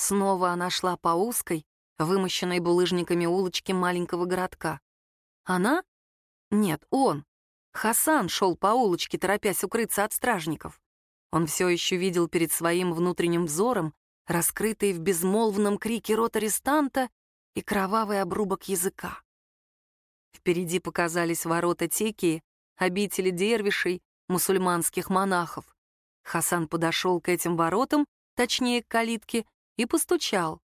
Снова она шла по узкой, вымощенной булыжниками улочке маленького городка. Она? Нет, он. Хасан шел по улочке, торопясь укрыться от стражников. Он все еще видел перед своим внутренним взором раскрытый в безмолвном крике рот арестанта и кровавый обрубок языка. Впереди показались ворота Текии, обители дервишей, мусульманских монахов. Хасан подошел к этим воротам, точнее, к калитке, и постучал.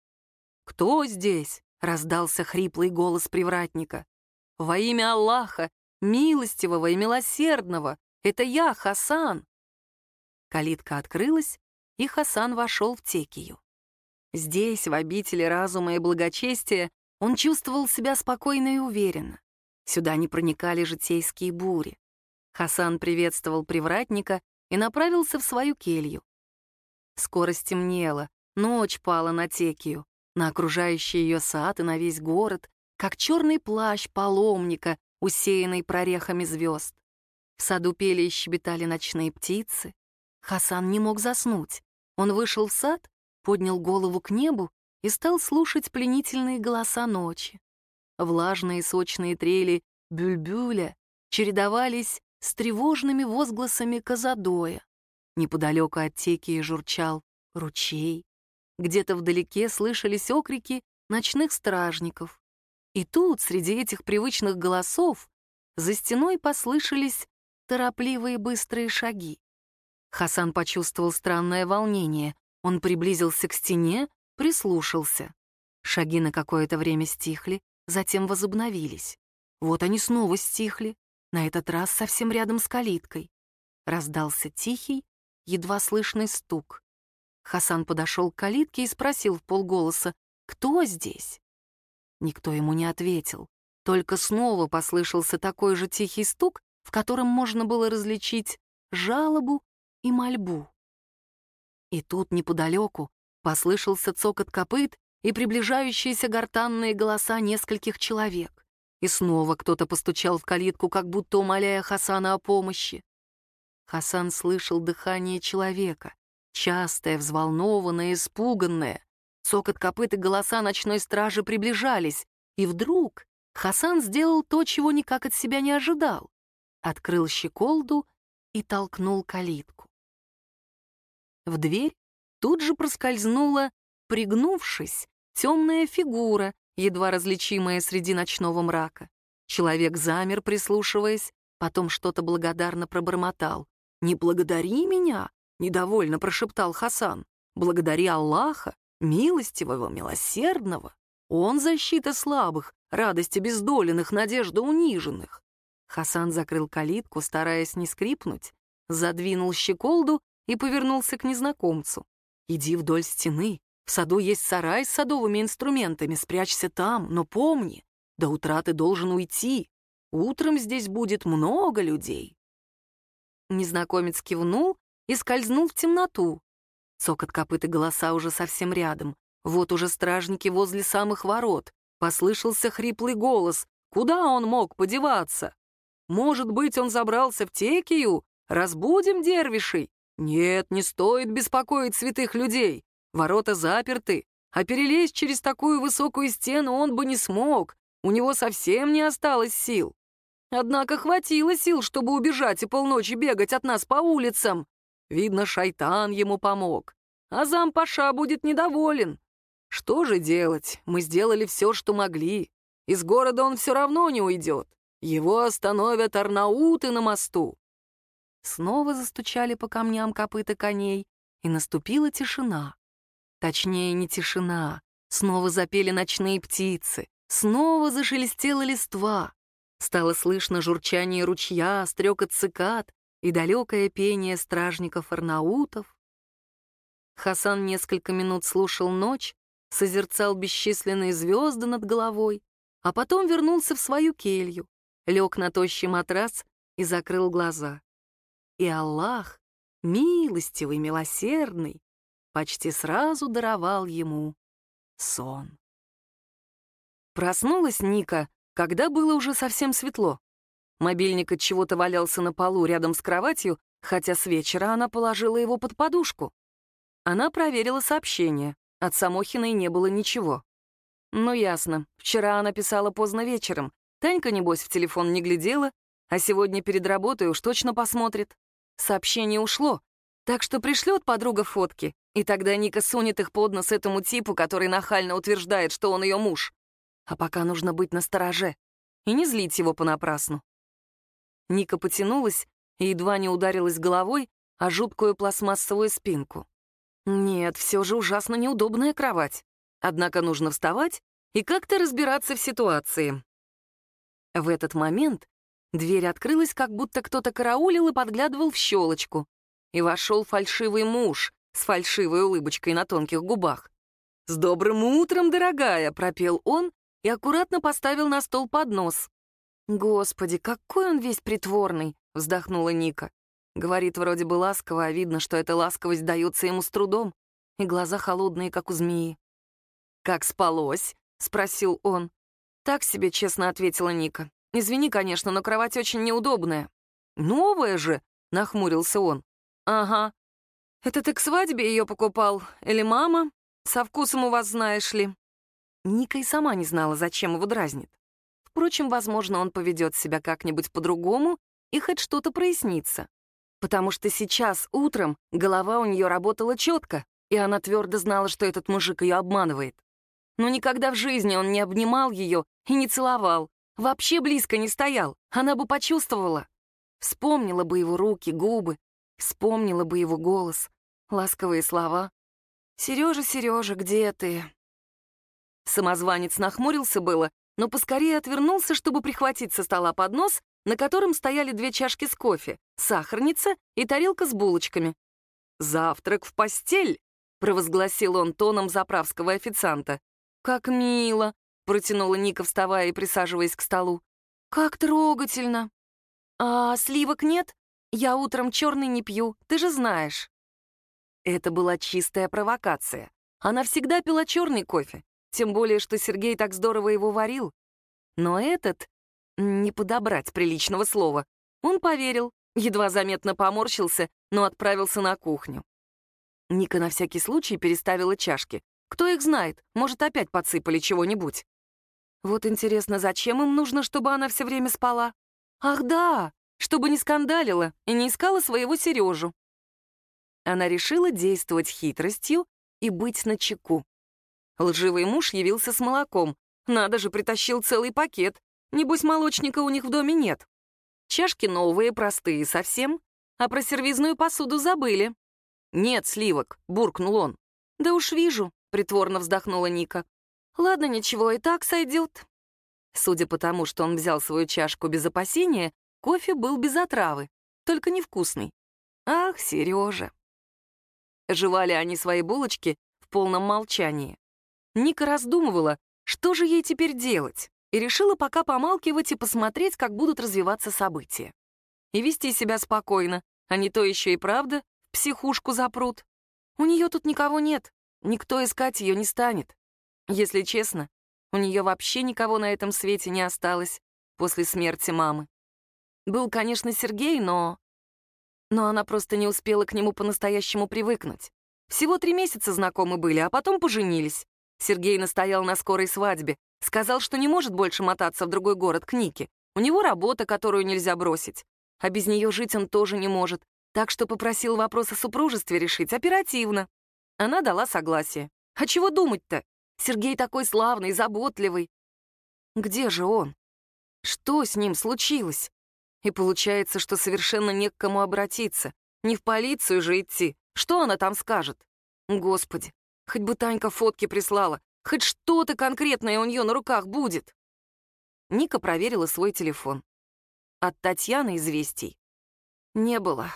«Кто здесь?» — раздался хриплый голос привратника. «Во имя Аллаха, милостивого и милосердного, это я, Хасан!» Калитка открылась, и Хасан вошел в Текию. Здесь, в обители разума и благочестия, он чувствовал себя спокойно и уверенно. Сюда не проникали житейские бури. Хасан приветствовал привратника и направился в свою келью. Скоро стемнело, ночь пала на Текию, на окружающий ее сад и на весь город, как черный плащ паломника, усеянный прорехами звезд. В саду пели и щебетали ночные птицы. Хасан не мог заснуть. Он вышел в сад, поднял голову к небу и стал слушать пленительные голоса ночи. Влажные сочные трели бюльбюля чередовались с тревожными возгласами Казадоя. Неподалеку от теки журчал ручей. Где-то вдалеке слышались окрики ночных стражников. И тут, среди этих привычных голосов, за стеной послышались торопливые быстрые шаги. Хасан почувствовал странное волнение. Он приблизился к стене, прислушался. Шаги на какое-то время стихли, затем возобновились. Вот они снова стихли, на этот раз совсем рядом с калиткой. Раздался тихий, едва слышный стук. Хасан подошел к калитке и спросил в полголоса, «Кто здесь?» Никто ему не ответил. Только снова послышался такой же тихий стук, в котором можно было различить жалобу и мольбу. И тут неподалеку послышался цокот копыт и приближающиеся гортанные голоса нескольких человек. И снова кто-то постучал в калитку, как будто умоляя Хасана о помощи. Хасан слышал дыхание человека, частое, взволнованное, испуганное. Цокот копыт и голоса ночной стражи приближались, и вдруг Хасан сделал то, чего никак от себя не ожидал. Открыл щеколду и толкнул калитку. В дверь тут же проскользнула, пригнувшись, темная фигура, едва различимая среди ночного мрака. Человек замер, прислушиваясь, потом что-то благодарно пробормотал. «Не благодари меня!» — недовольно прошептал Хасан. «Благодари Аллаха, милостивого, милосердного. Он защита слабых, радость обездоленных, надежда униженных». Хасан закрыл калитку, стараясь не скрипнуть, задвинул щеколду и повернулся к незнакомцу. «Иди вдоль стены, в саду есть сарай с садовыми инструментами, спрячься там, но помни, до утра ты должен уйти. Утром здесь будет много людей». Незнакомец кивнул и скользнул в темноту. Цокот копыт и голоса уже совсем рядом. Вот уже стражники возле самых ворот. Послышался хриплый голос. Куда он мог подеваться? Может быть, он забрался в Текию? Разбудим дервишей? Нет, не стоит беспокоить святых людей. Ворота заперты, а перелезть через такую высокую стену он бы не смог. У него совсем не осталось сил. Однако хватило сил, чтобы убежать и полночи бегать от нас по улицам. Видно, шайтан ему помог. А зампаша будет недоволен. Что же делать? Мы сделали все, что могли. Из города он все равно не уйдет. Его остановят арнауты на мосту. Снова застучали по камням копыта коней, и наступила тишина. Точнее, не тишина. Снова запели ночные птицы. Снова зашелестела листва. Стало слышно журчание ручья, стрекот цикад и далекое пение стражников-арнаутов. Хасан несколько минут слушал ночь, созерцал бесчисленные звезды над головой, а потом вернулся в свою келью, лег на тощий матрас и закрыл глаза. И Аллах, милостивый, милосердный, почти сразу даровал ему сон. Проснулась Ника, когда было уже совсем светло. Мобильник от чего-то валялся на полу рядом с кроватью, хотя с вечера она положила его под подушку. Она проверила сообщение. От Самохиной не было ничего. Ну, ясно. Вчера она писала поздно вечером. Танька, небось, в телефон не глядела, а сегодня перед работой уж точно посмотрит. Сообщение ушло, так что пришлет подруга фотки, и тогда Ника сунет их под нос этому типу, который нахально утверждает, что он ее муж. А пока нужно быть настороже и не злить его понапрасну. Ника потянулась и едва не ударилась головой о жуткую пластмассовую спинку. Нет, все же ужасно неудобная кровать. Однако нужно вставать и как-то разбираться в ситуации. В этот момент дверь открылась, как будто кто-то караулил и подглядывал в щелочку. И вошел фальшивый муж с фальшивой улыбочкой на тонких губах. «С добрым утром, дорогая!» — пропел он и аккуратно поставил на стол поднос. «Господи, какой он весь притворный!» — вздохнула Ника. Говорит вроде бы ласково, а видно, что эта ласковость дается ему с трудом, и глаза холодные, как у змеи. «Как спалось?» — спросил он. «Так себе, честно ответила Ника. Извини, конечно, но кровать очень неудобная». «Новая же!» — нахмурился он. «Ага. Это ты к свадьбе ее покупал? Или мама? Со вкусом у вас, знаешь ли?» Ника и сама не знала, зачем его дразнит. Впрочем, возможно, он поведет себя как-нибудь по-другому, и хоть что-то прояснится. Потому что сейчас, утром, голова у нее работала четко, и она твердо знала, что этот мужик ее обманывает но никогда в жизни он не обнимал ее и не целовал, вообще близко не стоял, она бы почувствовала. Вспомнила бы его руки, губы, вспомнила бы его голос, ласковые слова. «Сережа, Сережа, где ты?» Самозванец нахмурился было, но поскорее отвернулся, чтобы прихватить со стола поднос, на котором стояли две чашки с кофе, сахарница и тарелка с булочками. «Завтрак в постель!» — провозгласил он тоном заправского официанта. «Как мило!» — протянула Ника, вставая и присаживаясь к столу. «Как трогательно!» «А сливок нет? Я утром черный не пью, ты же знаешь». Это была чистая провокация. Она всегда пила черный кофе, тем более, что Сергей так здорово его варил. Но этот, не подобрать приличного слова, он поверил, едва заметно поморщился, но отправился на кухню. Ника на всякий случай переставила чашки, кто их знает, может, опять подсыпали чего-нибудь. Вот интересно, зачем им нужно, чтобы она все время спала? Ах да, чтобы не скандалила и не искала своего Сережу. Она решила действовать хитростью и быть начеку. Лживый муж явился с молоком. Надо же, притащил целый пакет. Небось, молочника у них в доме нет. Чашки новые, простые совсем, а про сервизную посуду забыли. «Нет сливок», — буркнул он. «Да уж вижу», — притворно вздохнула Ника. «Ладно, ничего, и так сойдет». Судя по тому, что он взял свою чашку без опасения, кофе был без отравы, только невкусный. Ах, Сережа. Жевали они свои булочки в полном молчании. Ника раздумывала, что же ей теперь делать, и решила пока помалкивать и посмотреть, как будут развиваться события. И вести себя спокойно, а не то еще и правда в психушку запрут. У нее тут никого нет, Никто искать ее не станет. Если честно, у нее вообще никого на этом свете не осталось после смерти мамы. Был, конечно, Сергей, но... Но она просто не успела к нему по-настоящему привыкнуть. Всего три месяца знакомы были, а потом поженились. Сергей настоял на скорой свадьбе, сказал, что не может больше мотаться в другой город к Нике. У него работа, которую нельзя бросить. А без нее жить он тоже не может, так что попросил вопрос о супружестве решить оперативно. Она дала согласие. А чего думать-то? Сергей такой славный, заботливый. Где же он? Что с ним случилось? И получается, что совершенно не к кому обратиться. Не в полицию же идти. Что она там скажет? Господи, хоть бы Танька фотки прислала. Хоть что-то конкретное у нее на руках будет. Ника проверила свой телефон. От Татьяны известий не было.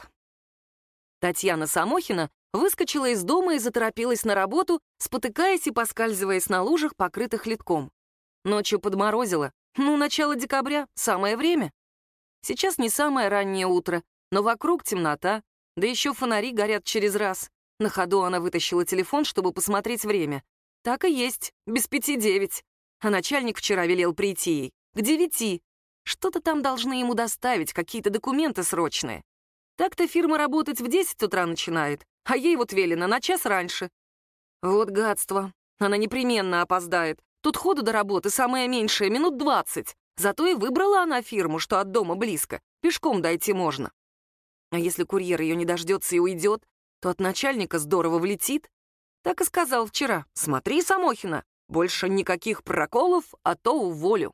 Татьяна Самохина выскочила из дома и заторопилась на работу, спотыкаясь и поскальзываясь на лужах, покрытых литком. Ночью подморозило. Ну, начало декабря, самое время. Сейчас не самое раннее утро, но вокруг темнота, да еще фонари горят через раз. На ходу она вытащила телефон, чтобы посмотреть время. Так и есть, без пяти девять. А начальник вчера велел прийти ей. К девяти. Что-то там должны ему доставить, какие-то документы срочные. Так-то фирма работать в 10 утра начинает, а ей вот велено на час раньше. Вот гадство. Она непременно опоздает. Тут ходу до работы самое меньшее, минут двадцать. Зато и выбрала она фирму, что от дома близко. Пешком дойти можно. А если курьер ее не дождется и уйдет, то от начальника здорово влетит. Так и сказал вчера. «Смотри, Самохина, больше никаких проколов, а то уволю».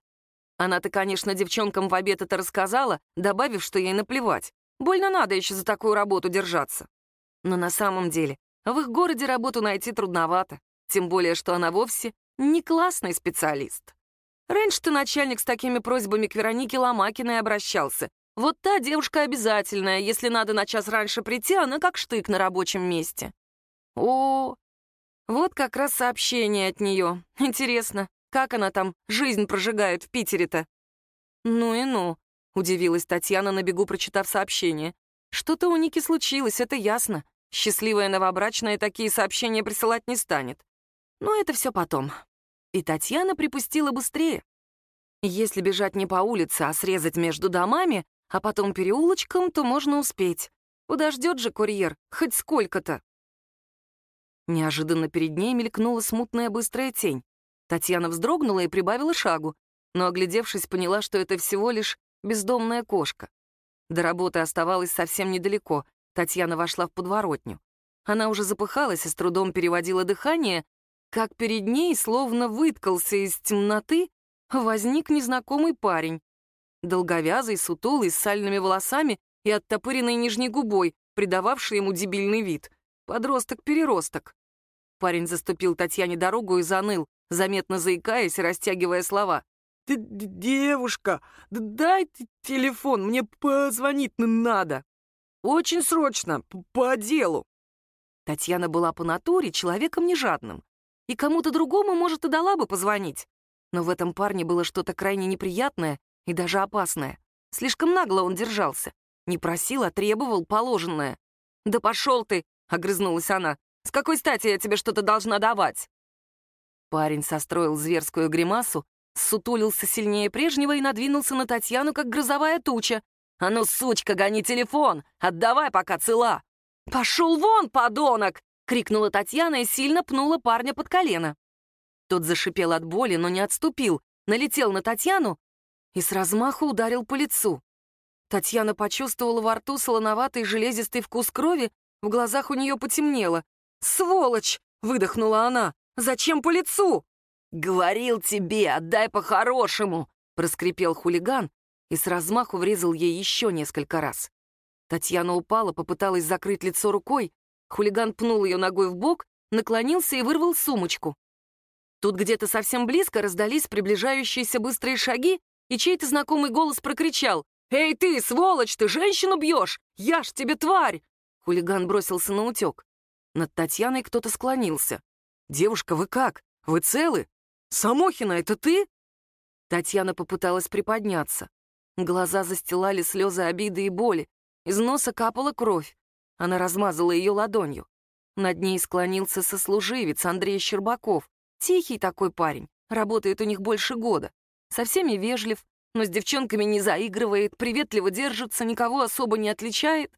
Она-то, конечно, девчонкам в обед это рассказала, добавив, что ей наплевать. Больно надо еще за такую работу держаться. Но на самом деле в их городе работу найти трудновато, тем более, что она вовсе не классный специалист. Раньше-то начальник с такими просьбами к Веронике Ломакиной обращался. Вот та девушка обязательная, если надо на час раньше прийти, она как штык на рабочем месте. О, вот как раз сообщение от нее. Интересно, как она там жизнь прожигает в Питере-то? Ну и ну, удивилась Татьяна на бегу, прочитав сообщение. Что-то у Ники случилось, это ясно. Счастливая новобрачная такие сообщения присылать не станет. Но это все потом. И Татьяна припустила быстрее. Если бежать не по улице, а срезать между домами, а потом переулочком, то можно успеть. Подождет же курьер, хоть сколько-то. Неожиданно перед ней мелькнула смутная быстрая тень. Татьяна вздрогнула и прибавила шагу, но, оглядевшись, поняла, что это всего лишь бездомная кошка. До работы оставалось совсем недалеко. Татьяна вошла в подворотню. Она уже запыхалась и с трудом переводила дыхание, как перед ней, словно выткался из темноты, возник незнакомый парень. Долговязый, сутулый, с сальными волосами и оттопыренной нижней губой, придававший ему дебильный вид. Подросток-переросток. Парень заступил Татьяне дорогу и заныл, заметно заикаясь и растягивая слова. Ты девушка, дай телефон, мне позвонить надо. Очень срочно, по делу. Татьяна была по натуре человеком нежадным. И кому-то другому, может, и дала бы позвонить. Но в этом парне было что-то крайне неприятное и даже опасное. Слишком нагло он держался. Не просил, а требовал положенное. «Да пошел ты!» — огрызнулась она. «С какой стати я тебе что-то должна давать?» Парень состроил зверскую гримасу, сутулился сильнее прежнего и надвинулся на Татьяну, как грозовая туча. «А ну, сучка, гони телефон! Отдавай, пока цела!» «Пошел вон, подонок!» — крикнула Татьяна и сильно пнула парня под колено. Тот зашипел от боли, но не отступил, налетел на Татьяну и с размаху ударил по лицу. Татьяна почувствовала во рту солоноватый железистый вкус крови, в глазах у нее потемнело. «Сволочь!» — выдохнула она. «Зачем по лицу?» «Говорил тебе, отдай по-хорошему!» — проскрипел хулиган и с размаху врезал ей еще несколько раз. Татьяна упала, попыталась закрыть лицо рукой, хулиган пнул ее ногой в бок, наклонился и вырвал сумочку. Тут где-то совсем близко раздались приближающиеся быстрые шаги, и чей-то знакомый голос прокричал «Эй ты, сволочь, ты женщину бьешь! Я ж тебе тварь!» Хулиган бросился на утек. Над Татьяной кто-то склонился. «Девушка, вы как? Вы целы?» «Самохина, это ты?» Татьяна попыталась приподняться. Глаза застилали слезы обиды и боли. Из носа капала кровь. Она размазала ее ладонью. Над ней склонился сослуживец Андрей Щербаков. Тихий такой парень, работает у них больше года. Со всеми вежлив, но с девчонками не заигрывает, приветливо держится, никого особо не отличает.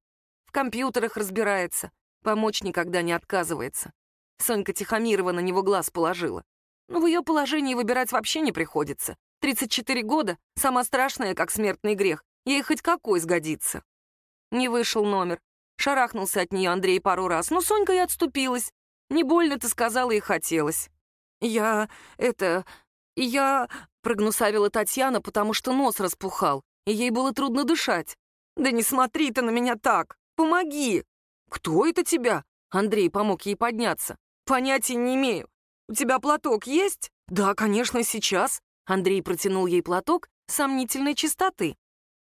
В компьютерах разбирается, помочь никогда не отказывается. Сонька Тихомирова на него глаз положила. Но в ее положении выбирать вообще не приходится. 34 года, сама страшная, как смертный грех. Ей хоть какой сгодится. Не вышел номер. Шарахнулся от нее Андрей пару раз, но Сонька и отступилась. Не больно-то сказала и хотелось. «Я... это... я...» — прогнусавила Татьяна, потому что нос распухал, и ей было трудно дышать. «Да не смотри ты на меня так! Помоги!» «Кто это тебя?» — Андрей помог ей подняться. «Понятия не имею. «У тебя платок есть?» «Да, конечно, сейчас». Андрей протянул ей платок сомнительной чистоты.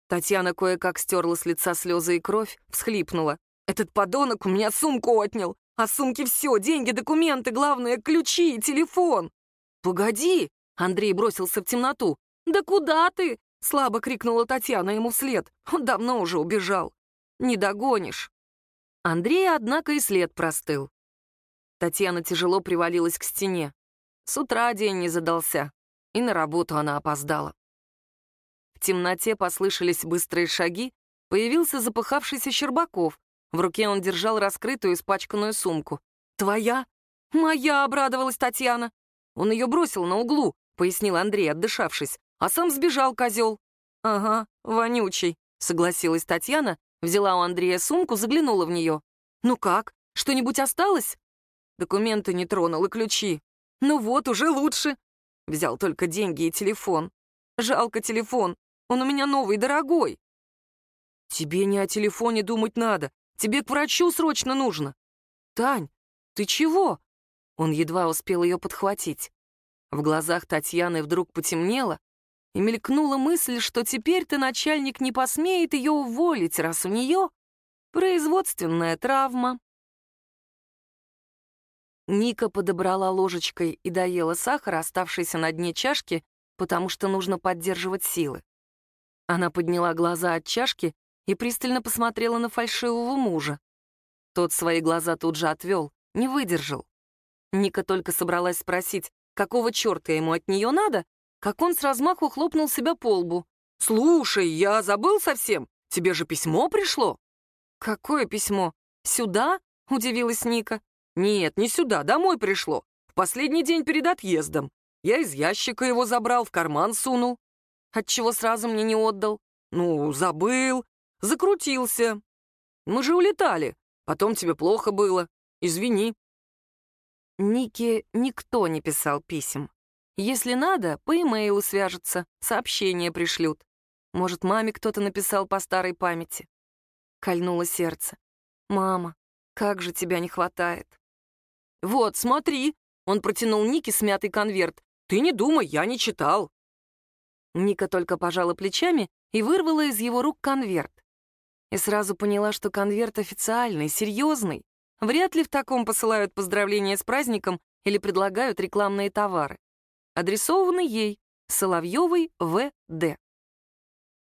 Татьяна кое-как стерла с лица слезы и кровь, всхлипнула. «Этот подонок у меня сумку отнял. А сумки все, деньги, документы, главное, ключи и телефон». «Погоди!» — Андрей бросился в темноту. «Да куда ты?» — слабо крикнула Татьяна ему вслед. Он давно уже убежал. «Не догонишь». Андрей, однако, и след простыл. Татьяна тяжело привалилась к стене. С утра день не задался, и на работу она опоздала. В темноте послышались быстрые шаги, появился запыхавшийся Щербаков. В руке он держал раскрытую испачканную сумку. «Твоя?» «Моя!» — обрадовалась Татьяна. «Он ее бросил на углу», — пояснил Андрей, отдышавшись. «А сам сбежал, козел». «Ага, вонючий», — согласилась Татьяна, взяла у Андрея сумку, заглянула в нее. «Ну как, что-нибудь осталось?» Документы не тронул и ключи. «Ну вот, уже лучше». Взял только деньги и телефон. Жалко телефон, он у меня новый, дорогой. Тебе не о телефоне думать надо, тебе к врачу срочно нужно. Тань, ты чего? Он едва успел ее подхватить. В глазах Татьяны вдруг потемнело, и мелькнула мысль, что теперь-то начальник не посмеет ее уволить, раз у нее производственная травма. Ника подобрала ложечкой и доела сахар, оставшийся на дне чашки, потому что нужно поддерживать силы. Она подняла глаза от чашки и пристально посмотрела на фальшивого мужа. Тот свои глаза тут же отвел, не выдержал. Ника только собралась спросить, какого черта ему от нее надо, как он с размаху хлопнул себя по лбу. «Слушай, я забыл совсем. Тебе же письмо пришло». «Какое письмо? Сюда?» — удивилась Ника. «Нет, не сюда, домой пришло. В последний день перед отъездом. Я из ящика его забрал, в карман сунул. Отчего сразу мне не отдал? Ну, забыл. Закрутился. Мы же улетали. Потом тебе плохо было. Извини. Нике никто не писал писем. Если надо, по имейлу свяжутся, сообщения пришлют. Может, маме кто-то написал по старой памяти. Кольнуло сердце. «Мама, как же тебя не хватает!» «Вот, смотри!» Он протянул Нике смятый конверт. «Ты не думай, я не читал». Ника только пожала плечами и вырвала из его рук конверт. И сразу поняла, что конверт официальный, серьезный. Вряд ли в таком посылают поздравления с праздником или предлагают рекламные товары. Адресованы ей, Соловьевой В.Д.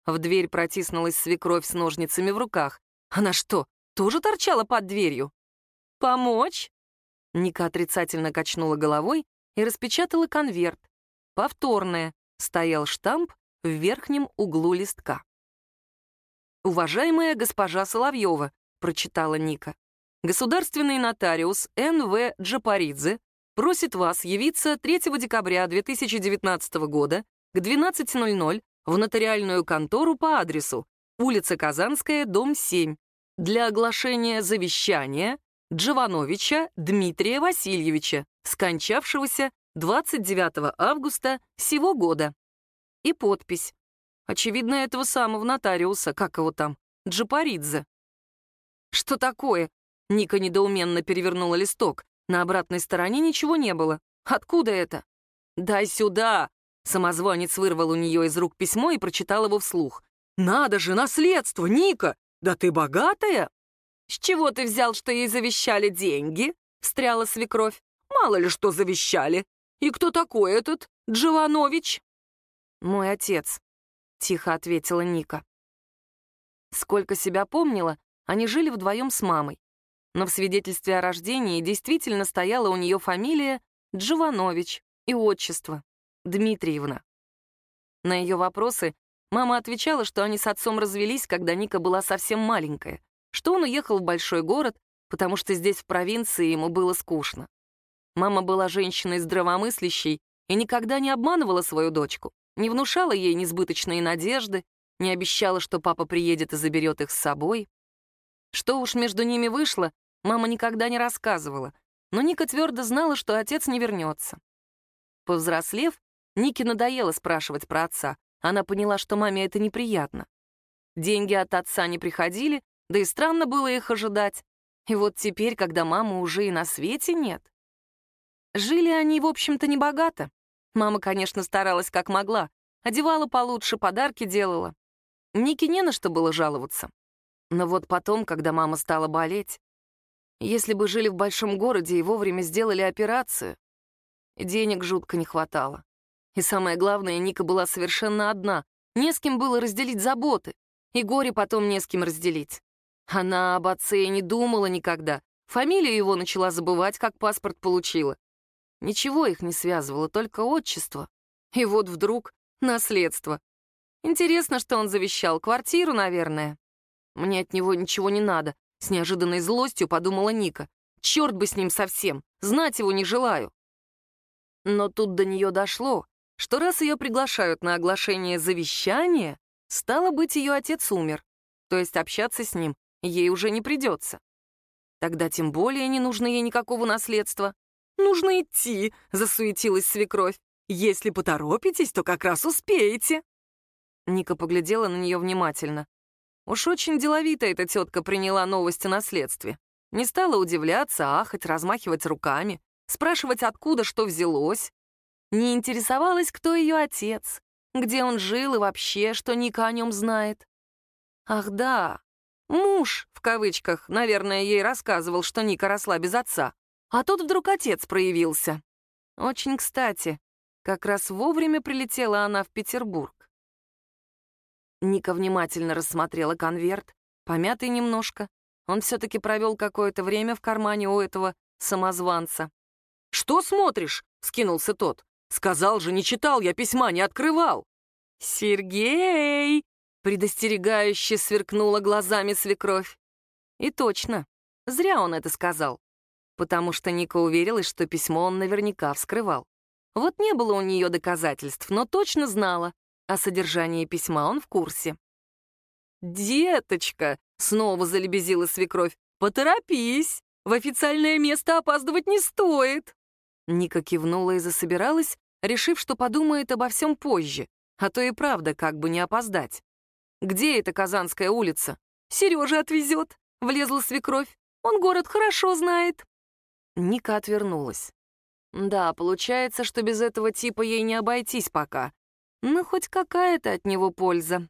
В дверь протиснулась свекровь с ножницами в руках. Она что, тоже торчала под дверью? «Помочь?» Ника отрицательно качнула головой и распечатала конверт. Повторное. Стоял штамп в верхнем углу листка. «Уважаемая госпожа Соловьева», — прочитала Ника, «государственный нотариус Н.В. Джапаридзе просит вас явиться 3 декабря 2019 года к 12.00 в нотариальную контору по адресу улица Казанская, дом 7, для оглашения завещания Джовановича Дмитрия Васильевича, скончавшегося 29 августа сего года. И подпись. Очевидно, этого самого нотариуса, как его там, Джапаридзе. «Что такое?» Ника недоуменно перевернула листок. На обратной стороне ничего не было. «Откуда это?» «Дай сюда!» Самозванец вырвал у нее из рук письмо и прочитал его вслух. «Надо же, наследство, Ника! Да ты богатая!» «С чего ты взял, что ей завещали деньги?» — встряла свекровь. «Мало ли что завещали. И кто такой этот Джованович?» «Мой отец», — тихо ответила Ника. Сколько себя помнила, они жили вдвоем с мамой. Но в свидетельстве о рождении действительно стояла у нее фамилия Джованович и отчество Дмитриевна. На ее вопросы мама отвечала, что они с отцом развелись, когда Ника была совсем маленькая, что он уехал в большой город, потому что здесь, в провинции, ему было скучно. Мама была женщиной здравомыслящей и никогда не обманывала свою дочку, не внушала ей несбыточные надежды, не обещала, что папа приедет и заберет их с собой. Что уж между ними вышло, мама никогда не рассказывала, но Ника твердо знала, что отец не вернется. Повзрослев, Нике надоело спрашивать про отца. Она поняла, что маме это неприятно. Деньги от отца не приходили, да и странно было их ожидать. И вот теперь, когда мамы уже и на свете нет. Жили они, в общем-то, не богато. Мама, конечно, старалась как могла. Одевала получше, подарки делала. Нике не на что было жаловаться. Но вот потом, когда мама стала болеть, если бы жили в большом городе и вовремя сделали операцию, денег жутко не хватало. И самое главное, Ника была совершенно одна, не с кем было разделить заботы, и горе потом не с кем разделить. Она об отце и не думала никогда. Фамилию его начала забывать, как паспорт получила. Ничего их не связывало, только отчество. И вот вдруг наследство. Интересно, что он завещал. Квартиру, наверное. Мне от него ничего не надо. С неожиданной злостью подумала Ника. Черт бы с ним совсем, знать его не желаю. Но тут до нее дошло, что раз ее приглашают на оглашение завещания, стало быть, ее отец умер, то есть общаться с ним ей уже не придется. Тогда тем более не нужно ей никакого наследства. «Нужно идти», — засуетилась свекровь. «Если поторопитесь, то как раз успеете». Ника поглядела на нее внимательно. Уж очень деловито эта тетка приняла новость о наследстве. Не стала удивляться, ахать, размахивать руками, спрашивать, откуда что взялось. Не интересовалась, кто ее отец, где он жил и вообще, что Ника о нем знает. Ах да, муж, в кавычках, наверное, ей рассказывал, что Ника росла без отца. А тут вдруг отец проявился. Очень кстати, как раз вовремя прилетела она в Петербург. Ника внимательно рассмотрела конверт, помятый немножко. Он все-таки провел какое-то время в кармане у этого самозванца. «Что смотришь?» — скинулся тот. «Сказал же, не читал, я письма не открывал». «Сергей!» — предостерегающе сверкнула глазами свекровь. И точно, зря он это сказал потому что Ника уверилась, что письмо он наверняка вскрывал. Вот не было у нее доказательств, но точно знала. О содержании письма он в курсе. «Деточка!» — снова залебезила свекровь. «Поторопись! В официальное место опаздывать не стоит!» Ника кивнула и засобиралась, решив, что подумает обо всем позже, а то и правда как бы не опоздать. «Где эта Казанская улица?» «Сережа отвезет», — влезла свекровь. «Он город хорошо знает». Ника отвернулась. Да, получается, что без этого типа ей не обойтись пока. Но хоть какая-то от него польза.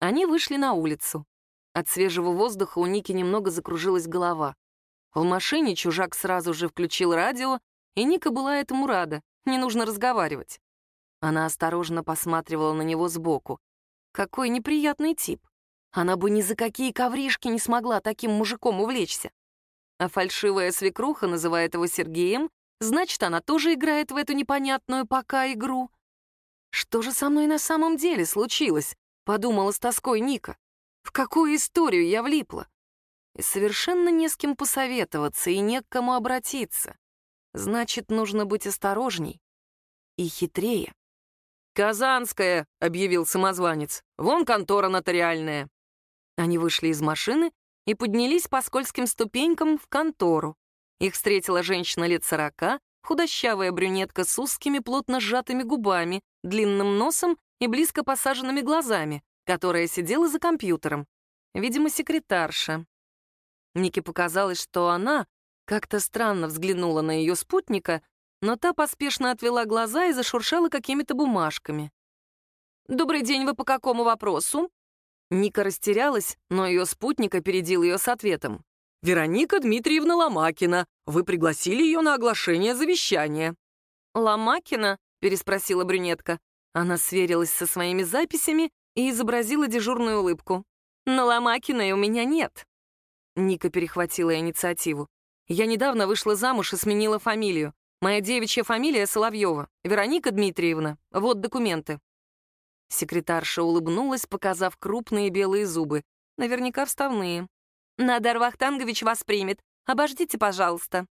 Они вышли на улицу. От свежего воздуха у Ники немного закружилась голова. В машине чужак сразу же включил радио, и Ника была этому рада, не нужно разговаривать. Она осторожно посматривала на него сбоку. Какой неприятный тип. Она бы ни за какие ковришки не смогла таким мужиком увлечься. А фальшивая свекруха называет его Сергеем, значит, она тоже играет в эту непонятную пока игру. Что же со мной на самом деле случилось? Подумала с тоской Ника. В какую историю я влипла? И совершенно не с кем посоветоваться и не к кому обратиться. Значит, нужно быть осторожней и хитрее. «Казанская», — объявил самозванец. «Вон контора нотариальная». Они вышли из машины и поднялись по скользким ступенькам в контору. Их встретила женщина лет сорока, худощавая брюнетка с узкими, плотно сжатыми губами, длинным носом и близко посаженными глазами, которая сидела за компьютером. Видимо, секретарша. Нике показалось, что она как-то странно взглянула на ее спутника, но та поспешно отвела глаза и зашуршала какими-то бумажками. «Добрый день, вы по какому вопросу?» Ника растерялась, но ее спутник опередил ее с ответом. «Вероника Дмитриевна Ломакина. Вы пригласили ее на оглашение завещания». «Ломакина?» — переспросила брюнетка. Она сверилась со своими записями и изобразила дежурную улыбку. «Но Ломакиной у меня нет». Ника перехватила инициативу. «Я недавно вышла замуж и сменила фамилию. Моя девичья фамилия Соловьева. Вероника Дмитриевна. Вот документы». Секретарша улыбнулась, показав крупные белые зубы. Наверняка вставные. «Надар Вахтангович вас примет. Обождите, пожалуйста».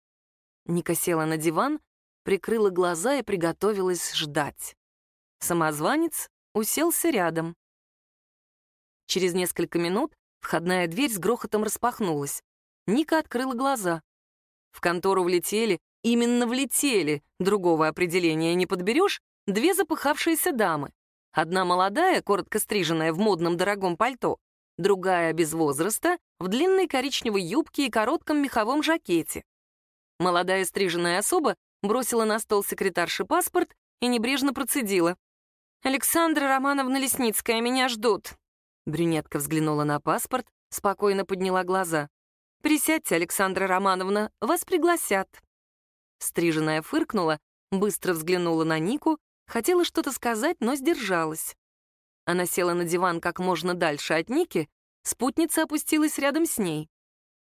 Ника села на диван, прикрыла глаза и приготовилась ждать. Самозванец уселся рядом. Через несколько минут входная дверь с грохотом распахнулась. Ника открыла глаза. В контору влетели, именно влетели, другого определения не подберешь, две запыхавшиеся дамы. Одна молодая, коротко стриженная в модном дорогом пальто, другая без возраста, в длинной коричневой юбке и коротком меховом жакете. Молодая стриженная особа бросила на стол секретарши паспорт и небрежно процедила. «Александра Романовна Лесницкая, меня ждут». Брюнетка взглянула на паспорт, спокойно подняла глаза. «Присядьте, Александра Романовна, вас пригласят». Стриженная фыркнула, быстро взглянула на Нику, Хотела что-то сказать, но сдержалась. Она села на диван как можно дальше от Ники, спутница опустилась рядом с ней.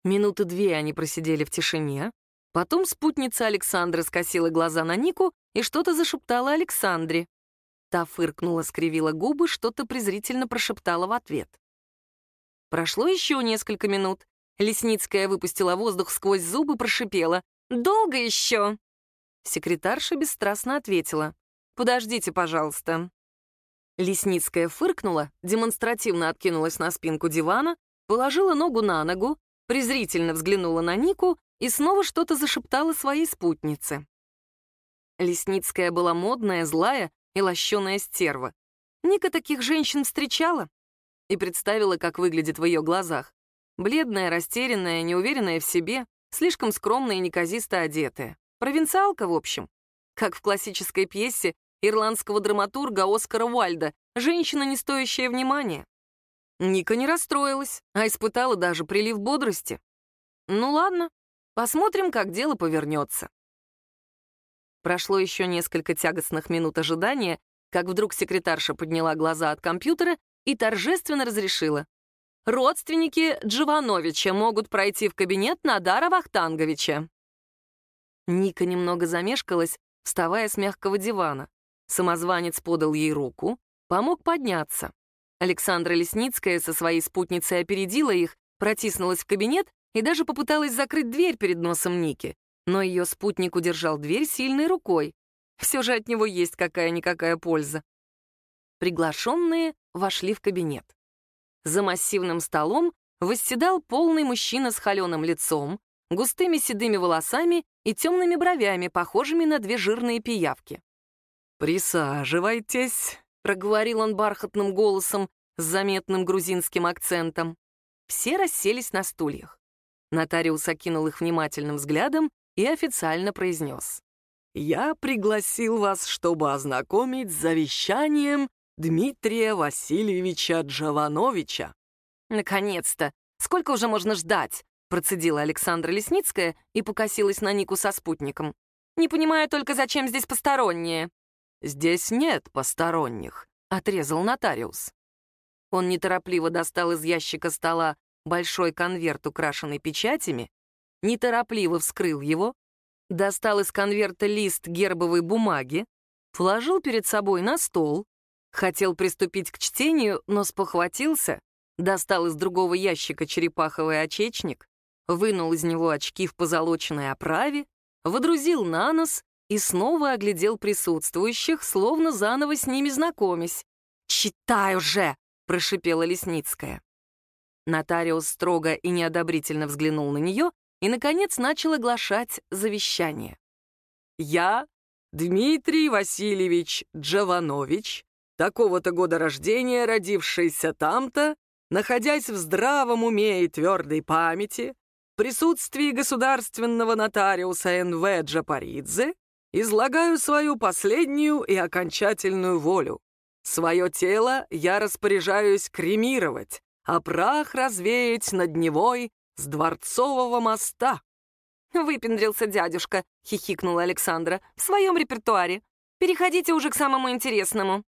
Минуты две они просидели в тишине. Потом спутница Александра скосила глаза на Нику и что-то зашептала Александре. Та фыркнула, скривила губы, что-то презрительно прошептала в ответ. Прошло еще несколько минут, Лесницкая выпустила воздух сквозь зубы, прошипела. «Долго еще?» Секретарша бесстрастно ответила. «Подождите, пожалуйста». Лесницкая фыркнула, демонстративно откинулась на спинку дивана, положила ногу на ногу, презрительно взглянула на Нику и снова что-то зашептала своей спутнице. Лесницкая была модная, злая и лощеная стерва. Ника таких женщин встречала и представила, как выглядит в ее глазах. Бледная, растерянная, неуверенная в себе, слишком скромная и неказисто одетая. Провинциалка, в общем. Как в классической пьесе ирландского драматурга Оскара Уальда «Женщина, не стоящая внимания». Ника не расстроилась, а испытала даже прилив бодрости. Ну ладно, посмотрим, как дело повернется. Прошло еще несколько тягостных минут ожидания, как вдруг секретарша подняла глаза от компьютера и торжественно разрешила. Родственники Дживановича могут пройти в кабинет Надара Вахтанговича. Ника немного замешкалась, вставая с мягкого дивана. Самозванец подал ей руку, помог подняться. Александра Лесницкая со своей спутницей опередила их, протиснулась в кабинет и даже попыталась закрыть дверь перед носом Ники. Но ее спутник удержал дверь сильной рукой. Все же от него есть какая-никакая польза. Приглашенные вошли в кабинет. За массивным столом восседал полный мужчина с холеным лицом, густыми седыми волосами и темными бровями, похожими на две жирные пиявки. «Присаживайтесь», — проговорил он бархатным голосом с заметным грузинским акцентом. Все расселись на стульях. Нотариус окинул их внимательным взглядом и официально произнес. «Я пригласил вас, чтобы ознакомить с завещанием Дмитрия Васильевича Джавановича. «Наконец-то! Сколько уже можно ждать?» процедила Александра Лесницкая и покосилась на Нику со спутником. «Не понимаю только, зачем здесь посторонние?» «Здесь нет посторонних», — отрезал нотариус. Он неторопливо достал из ящика стола большой конверт, украшенный печатями, неторопливо вскрыл его, достал из конверта лист гербовой бумаги, положил перед собой на стол, Хотел приступить к чтению, но спохватился, достал из другого ящика черепаховый очечник, вынул из него очки в позолоченной оправе, водрузил на нос и снова оглядел присутствующих, словно заново с ними знакомясь. «Читай уже!» — прошипела Лесницкая. Нотариус строго и неодобрительно взглянул на нее и, наконец, начал оглашать завещание. «Я, Дмитрий Васильевич Джаванович, такого-то года рождения, родившийся там-то, находясь в здравом уме и твердой памяти, в присутствии государственного нотариуса Н.В. Джапаридзе, излагаю свою последнюю и окончательную волю. Свое тело я распоряжаюсь кремировать, а прах развеять над Невой с Дворцового моста. «Выпендрился дядюшка», — хихикнула Александра, — «в своем репертуаре. Переходите уже к самому интересному».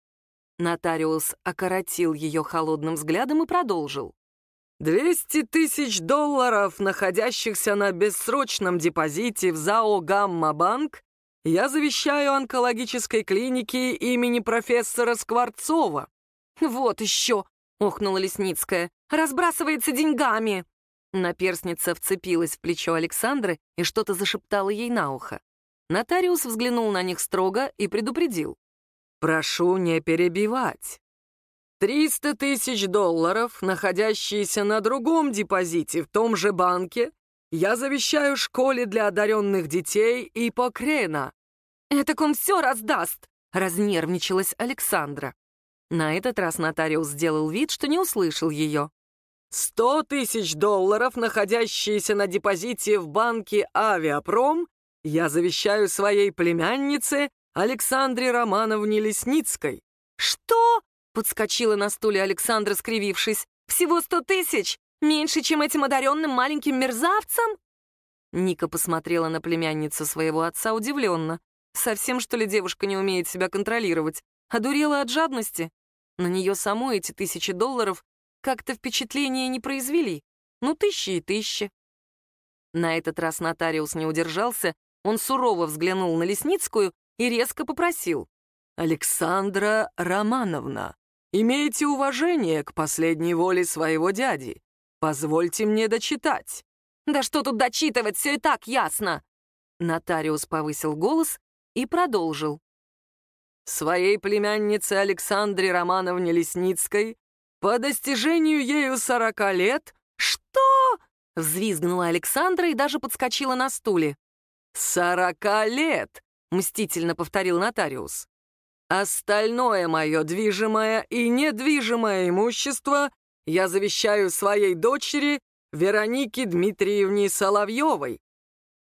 Нотариус окоротил ее холодным взглядом и продолжил. «Двести тысяч долларов, находящихся на бессрочном депозите в ЗАО «Гамма-банк», я завещаю онкологической клинике имени профессора Скворцова». «Вот еще!» — охнула Лесницкая. «Разбрасывается деньгами!» Наперстница вцепилась в плечо Александры и что-то зашептала ей на ухо. Нотариус взглянул на них строго и предупредил. Прошу не перебивать. Триста тысяч долларов, находящиеся на другом депозите в том же банке, я завещаю школе для одаренных детей и Покрена. «Этак он все раздаст!» — разнервничалась Александра. На этот раз нотариус сделал вид, что не услышал ее. «Сто тысяч долларов, находящиеся на депозите в банке «Авиапром», я завещаю своей племяннице Александре Романовне Лесницкой». «Что?» — подскочила на стуле Александра, скривившись. «Всего сто тысяч? Меньше, чем этим одаренным маленьким мерзавцам?» Ника посмотрела на племянницу своего отца удивленно. Совсем, что ли, девушка не умеет себя контролировать? Одурела от жадности? На нее саму эти тысячи долларов как-то впечатления не произвели. Ну, тысячи и тысячи. На этот раз нотариус не удержался, он сурово взглянул на Лесницкую и резко попросил. «Александра Романовна, имейте уважение к последней воле своего дяди. Позвольте мне дочитать». «Да что тут дочитывать, все и так ясно!» Нотариус повысил голос и продолжил. «Своей племяннице Александре Романовне Лесницкой по достижению ею сорока лет...» «Что?» — взвизгнула Александра и даже подскочила на стуле. «Сорока лет!» — мстительно повторил нотариус. «Остальное мое движимое и недвижимое имущество я завещаю своей дочери Веронике Дмитриевне Соловьевой».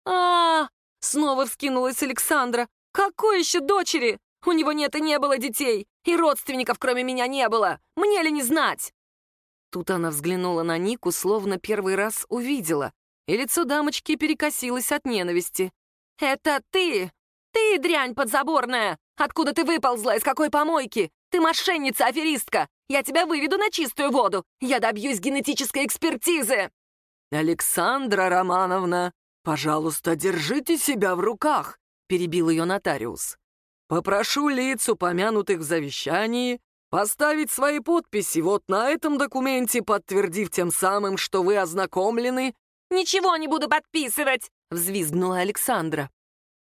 А, -а, -а снова вскинулась Александра. «Какой еще дочери? У него нет и не было детей, и родственников кроме меня не было. Мне ли не знать?» Тут она взглянула на Нику, словно первый раз увидела, и лицо дамочки перекосилось от ненависти. «Это ты! Ты, дрянь подзаборная! Откуда ты выползла? Из какой помойки? Ты мошенница, аферистка! Я тебя выведу на чистую воду! Я добьюсь генетической экспертизы!» «Александра Романовна, пожалуйста, держите себя в руках!» — перебил ее нотариус. «Попрошу лиц, упомянутых в завещании, поставить свои подписи вот на этом документе, подтвердив тем самым, что вы ознакомлены...» «Ничего не буду подписывать!» — взвизгнула Александра.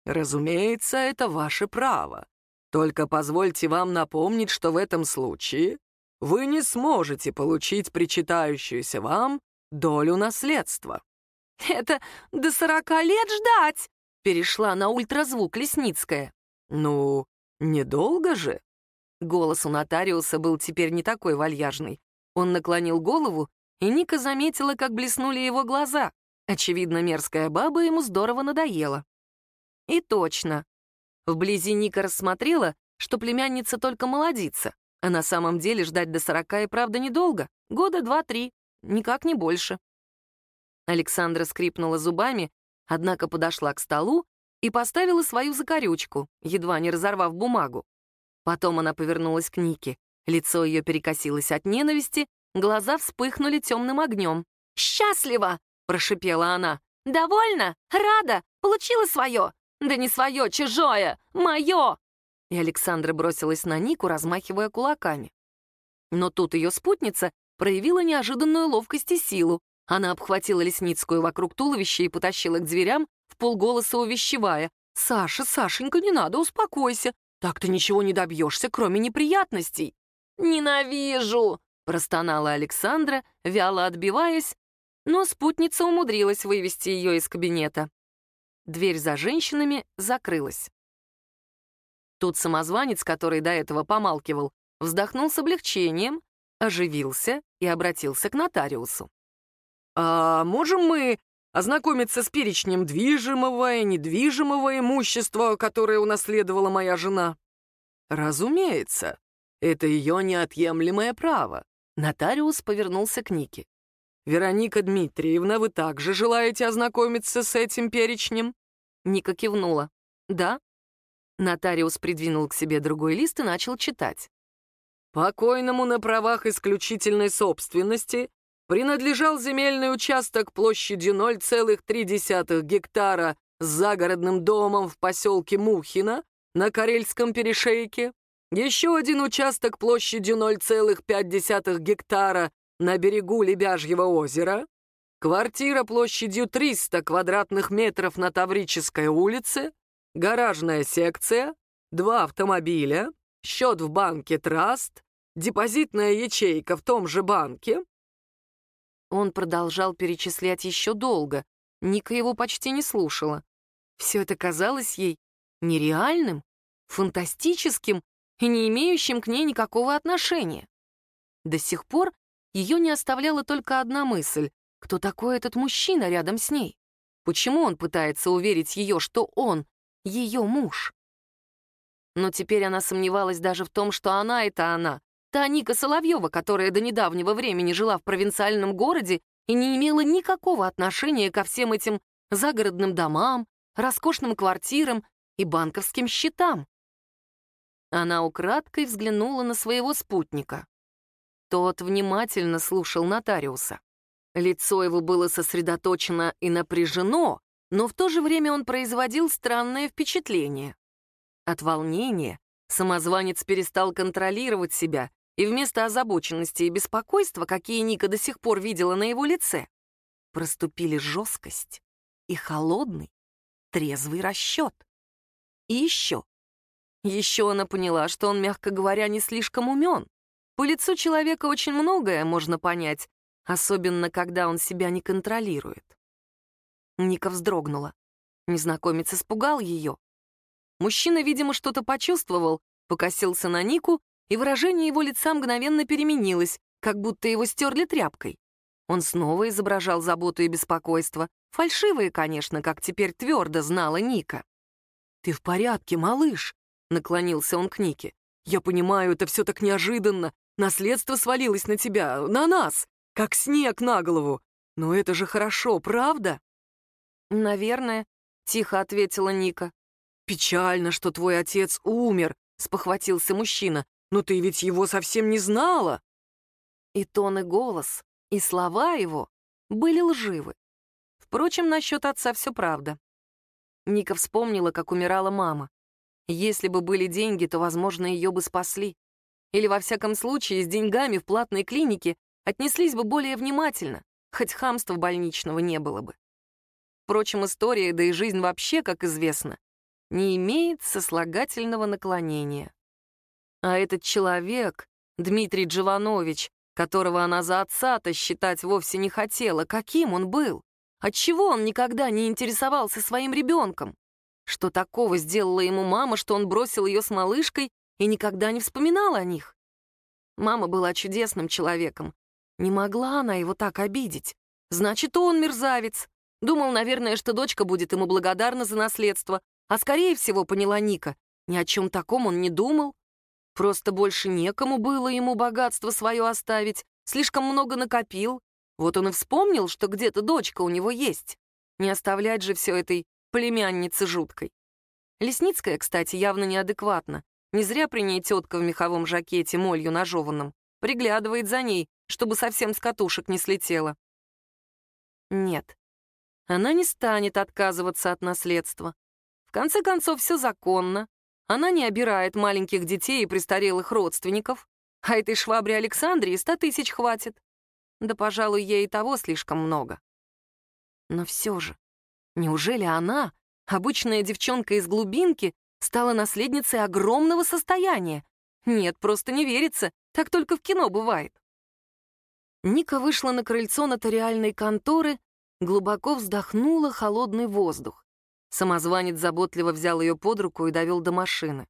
«Разумеется, это ваше право. Только позвольте вам напомнить, что в этом случае вы не сможете получить причитающуюся вам долю наследства». «Это до сорока лет ждать!» — перешла на ультразвук Лесницкая. «Ну, недолго же?» Голос у нотариуса был теперь не такой вальяжный. Он наклонил голову, и Ника заметила, как блеснули его глаза. Очевидно, мерзкая баба ему здорово надоела. И точно. Вблизи Ника рассмотрела, что племянница только молодится, а на самом деле ждать до сорока и правда недолго. Года два-три, никак не больше. Александра скрипнула зубами, однако подошла к столу и поставила свою закорючку, едва не разорвав бумагу. Потом она повернулась к Нике. Лицо ее перекосилось от ненависти, глаза вспыхнули темным огнем. «Счастлива!» — прошипела она. «Довольна? Рада? Получила свое? Да не свое, чужое! Мое!» И Александра бросилась на Нику, размахивая кулаками. Но тут ее спутница проявила неожиданную ловкость и силу. Она обхватила Лесницкую вокруг туловища и потащила к дверям, в полголоса увещевая. «Саша, Сашенька, не надо, успокойся. Так ты ничего не добьешься, кроме неприятностей». «Ненавижу!» — простонала Александра, вяло отбиваясь, но спутница умудрилась вывести ее из кабинета. Дверь за женщинами закрылась. Тут самозванец, который до этого помалкивал, вздохнул с облегчением, оживился и обратился к нотариусу. «А можем мы ознакомиться с перечнем движимого и недвижимого имущества, которое унаследовала моя жена. Разумеется, это ее неотъемлемое право. Нотариус повернулся к Нике. «Вероника Дмитриевна, вы также желаете ознакомиться с этим перечнем?» Ника кивнула. «Да». Нотариус придвинул к себе другой лист и начал читать. «Покойному на правах исключительной собственности принадлежал земельный участок площадью 0,3 гектара с загородным домом в поселке Мухино на Карельском перешейке, еще один участок площадью 0,5 гектара на берегу Лебяжьего озера, квартира площадью 300 квадратных метров на Таврической улице, гаражная секция, два автомобиля, счет в банке «Траст», депозитная ячейка в том же банке, он продолжал перечислять еще долго. Ника его почти не слушала. Все это казалось ей нереальным, фантастическим и не имеющим к ней никакого отношения. До сих пор ее не оставляла только одна мысль. Кто такой этот мужчина рядом с ней? Почему он пытается уверить ее, что он ее муж? Но теперь она сомневалась даже в том, что она — это она, Та Ника Соловьева, которая до недавнего времени жила в провинциальном городе и не имела никакого отношения ко всем этим загородным домам, роскошным квартирам и банковским счетам. Она украдкой взглянула на своего спутника. Тот внимательно слушал нотариуса. Лицо его было сосредоточено и напряжено, но в то же время он производил странное впечатление. От волнения самозванец перестал контролировать себя и вместо озабоченности и беспокойства, какие Ника до сих пор видела на его лице, проступили жесткость и холодный, трезвый расчет. И еще. Еще она поняла, что он, мягко говоря, не слишком умен. По лицу человека очень многое можно понять, особенно когда он себя не контролирует. Ника вздрогнула. Незнакомец испугал ее. Мужчина, видимо, что-то почувствовал, покосился на Нику, и выражение его лица мгновенно переменилось, как будто его стерли тряпкой. Он снова изображал заботу и беспокойство, фальшивые, конечно, как теперь твердо знала Ника. «Ты в порядке, малыш?» — наклонился он к Нике. «Я понимаю, это все так неожиданно. Наследство свалилось на тебя, на нас, как снег на голову. Но это же хорошо, правда?» «Наверное», — тихо ответила Ника. «Печально, что твой отец умер», — спохватился мужчина. «Но ты ведь его совсем не знала». И тон, и голос, и слова его были лживы. Впрочем, насчет отца все правда. Ника вспомнила, как умирала мама. Если бы были деньги, то, возможно, ее бы спасли. Или, во всяком случае, с деньгами в платной клинике отнеслись бы более внимательно, хоть хамства больничного не было бы. Впрочем, история, да и жизнь вообще, как известно, не имеет сослагательного наклонения. А этот человек, Дмитрий Джованович, которого она за отца-то считать вовсе не хотела, каким он был? Отчего он никогда не интересовался своим ребенком? Что такого сделала ему мама, что он бросил ее с малышкой и никогда не вспоминал о них? Мама была чудесным человеком. Не могла она его так обидеть. Значит, он мерзавец. Думал, наверное, что дочка будет ему благодарна за наследство, а скорее всего, поняла Ника, ни о чем таком он не думал. Просто больше некому было ему богатство свое оставить, слишком много накопил. Вот он и вспомнил, что где-то дочка у него есть. Не оставлять же все этой племяннице жуткой. Лесницкая, кстати, явно неадекватна. Не зря при ней тетка в меховом жакете, молью нажеванном. Приглядывает за ней, чтобы совсем с катушек не слетела. Нет, она не станет отказываться от наследства. В конце концов, все законно. Она не обирает маленьких детей и престарелых родственников. А этой швабре Александре и ста тысяч хватит. Да, пожалуй, ей и того слишком много. Но все же, неужели она, обычная девчонка из глубинки, стала наследницей огромного состояния? Нет, просто не верится, так только в кино бывает. Ника вышла на крыльцо нотариальной конторы глубоко вздохнула холодный воздух. Самозванец заботливо взял ее под руку и довел до машины.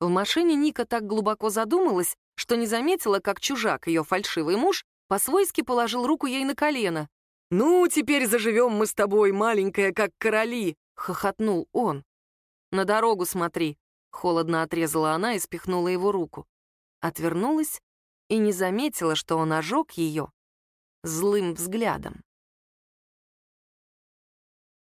В машине Ника так глубоко задумалась, что не заметила, как чужак, ее фальшивый муж, по-свойски положил руку ей на колено. «Ну, теперь заживем мы с тобой, маленькая, как короли!» — хохотнул он. «На дорогу смотри!» — холодно отрезала она и спихнула его руку. Отвернулась и не заметила, что он ожег ее злым взглядом.